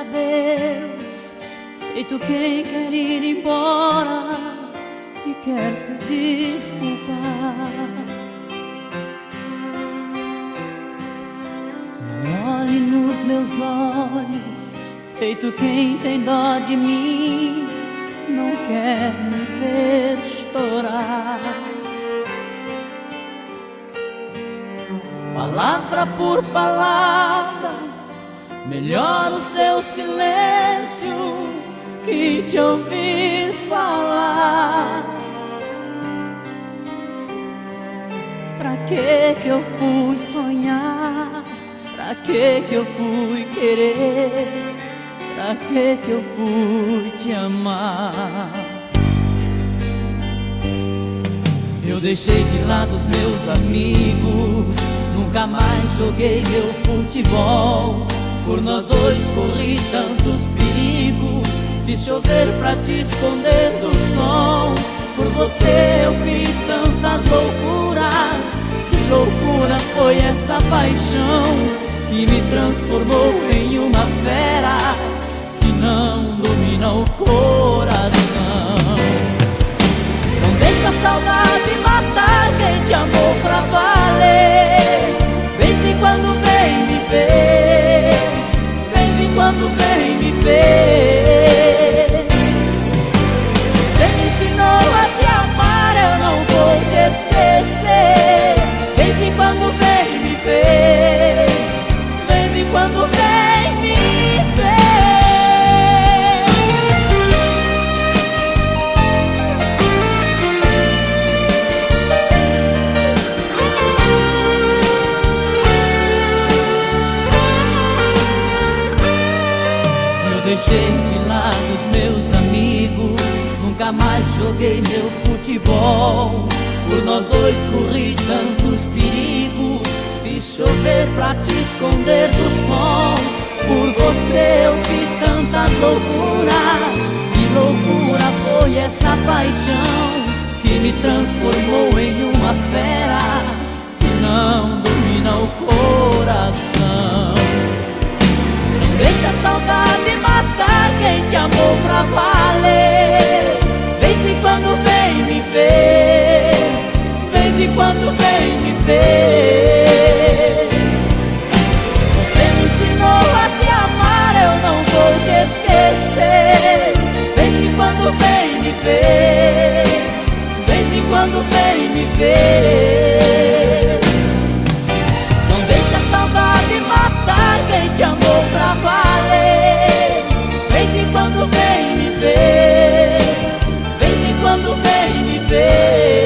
adeus, feito quem quer ir embora e quer se desculpar. Olhe nos meus olhos, feito quem tem dó de mim, não quer me ver chorar. Palavra por palavra, melhor o seu silêncio que te ouvir falar. Pra que que eu fui sonhar? Pra que que eu fui querer? Pra que que eu fui te amar? Eu deixei de lado os meus amigos, nunca mais joguei meu futebol. Por nós dois corri tantos perigos, fiz chover pra te esconder do sol. Por você eu fiz tantas loucuras, que loucura foi essa deixei de lado os meus amigos, nunca mais joguei meu futebol. Por nós dois corri tantos perigos, fiz chover pra te esconder do sol. Por você eu fiz tantas loucuras, que loucura foi essa paixão que me transformou em uma fera que não domina o coração. Não deixa a saudade quando vem me ver. Não deixa a saudade matar quem te amou pra valer. Vez em quando vem me ver. Vez em quando vem me ver.